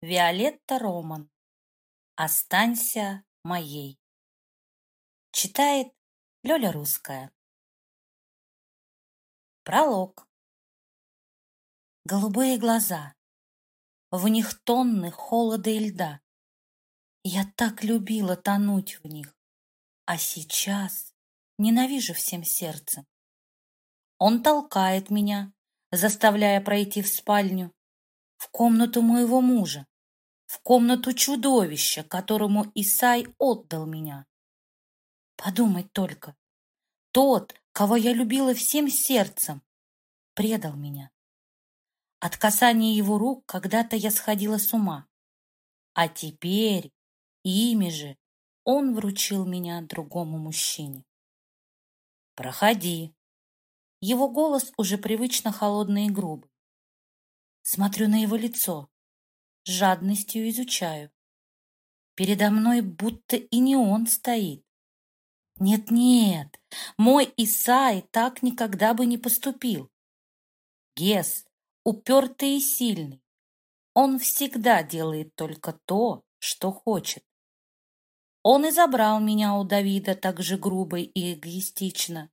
Виолетта Роман. Останься моей. Читает Лёля Русская. Пролог. Голубые глаза. В них тонны холода и льда. Я так любила тонуть в них, а сейчас ненавижу всем сердцем. Он толкает меня, заставляя пройти в спальню, в комнату моего мужа, в комнату чудовища, которому Исай отдал меня. Подумать только, тот, кого я любила всем сердцем, предал меня. От касания его рук когда-то я сходила с ума, а теперь ими же он вручил меня другому мужчине. «Проходи». Его голос уже привычно холодный и грубый. Смотрю на его лицо, жадностью изучаю. Передо мной будто и не он стоит. Нет-нет, мой Исай так никогда бы не поступил. Гес, упертый и сильный, он всегда делает только то, что хочет. Он и забрал меня у Давида так же грубо и эгоистично.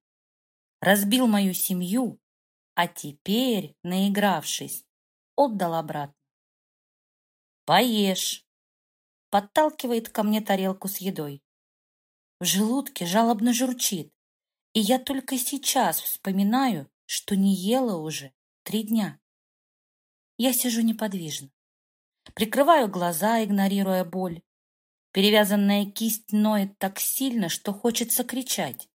Разбил мою семью, а теперь, наигравшись, отдал обратно. «Поешь!» Подталкивает ко мне тарелку с едой. В желудке жалобно журчит, и я только сейчас вспоминаю, что не ела уже три дня. Я сижу неподвижно. Прикрываю глаза, игнорируя боль. Перевязанная кисть ноет так сильно, что хочется кричать.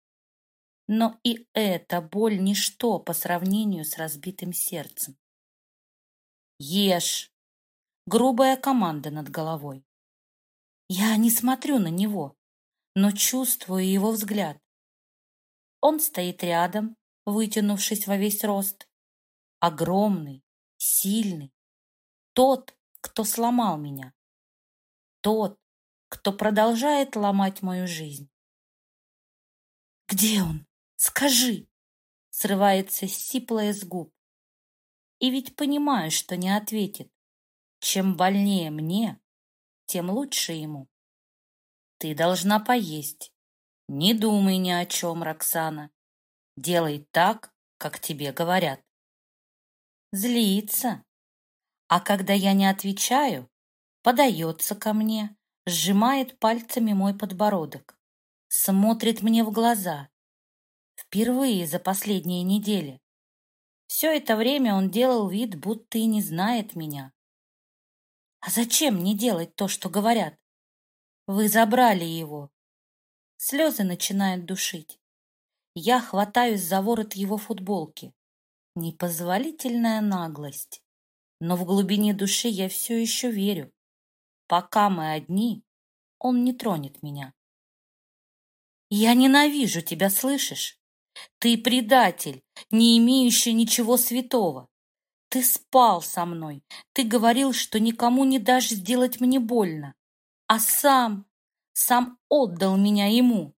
Но и эта боль ничто по сравнению с разбитым сердцем. Ешь. Грубая команда над головой. Я не смотрю на него, но чувствую его взгляд. Он стоит рядом, вытянувшись во весь рост. Огромный, сильный. Тот, кто сломал меня. Тот, кто продолжает ломать мою жизнь. «Где он? Скажи!» Срывается сиплое с губ. И ведь понимаю, что не ответит. Чем больнее мне, тем лучше ему. Ты должна поесть. Не думай ни о чем, Роксана. Делай так, как тебе говорят. Злится. А когда я не отвечаю, подается ко мне, сжимает пальцами мой подбородок, смотрит мне в глаза. Впервые за последние недели. Все это время он делал вид, будто и не знает меня. А зачем мне делать то, что говорят? Вы забрали его. Слезы начинают душить. Я хватаюсь за ворот его футболки. Непозволительная наглость. Но в глубине души я все еще верю. Пока мы одни, он не тронет меня. Я ненавижу тебя, слышишь? Ты предатель, не имеющий ничего святого. Ты спал со мной. Ты говорил, что никому не дашь сделать мне больно. А сам, сам отдал меня ему.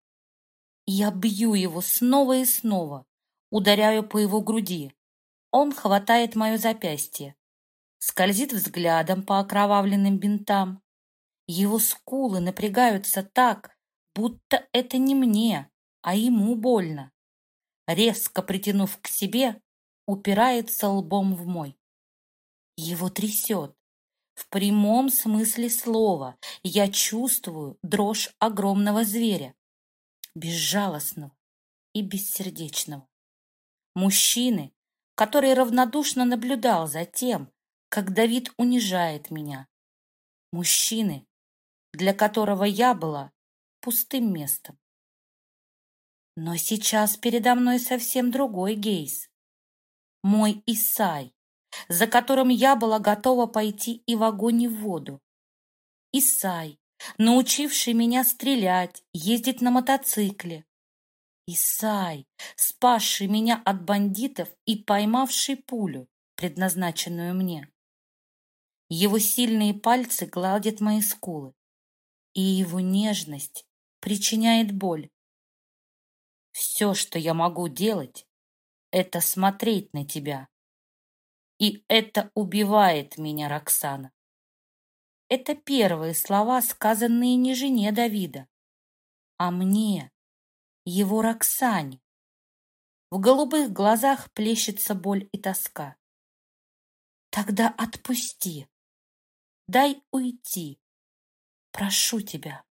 Я бью его снова и снова, ударяю по его груди. Он хватает мое запястье, скользит взглядом по окровавленным бинтам. Его скулы напрягаются так, будто это не мне, а ему больно резко притянув к себе, упирается лбом в мой. Его трясет. В прямом смысле слова я чувствую дрожь огромного зверя, безжалостного и бессердечного. Мужчины, который равнодушно наблюдал за тем, как Давид унижает меня. Мужчины, для которого я была пустым местом. Но сейчас передо мной совсем другой Гейс. Мой Исай, за которым я была готова пойти и в огонь, и в воду. Исай, научивший меня стрелять, ездить на мотоцикле. Исай, спасший меня от бандитов и поймавший пулю, предназначенную мне. Его сильные пальцы гладят мои скулы, и его нежность причиняет боль. Все, что я могу делать, это смотреть на тебя. И это убивает меня, Роксана. Это первые слова, сказанные не жене Давида, а мне, его Роксане. В голубых глазах плещется боль и тоска. Тогда отпусти, дай уйти, прошу тебя.